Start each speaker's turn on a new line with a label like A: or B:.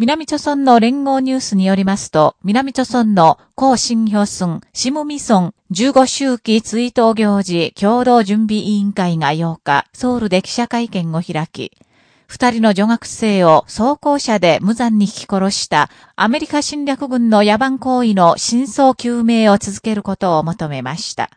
A: 南朝村の連合ニュースによりますと、南朝村の高新表村、シムミ村15周期追悼行事共同準備委員会が8日、ソウルで記者会見を開き、二人の女学生を装甲車で無残に引き殺したアメリカ侵略軍の野蛮行為の真相究明を続けることを求めました。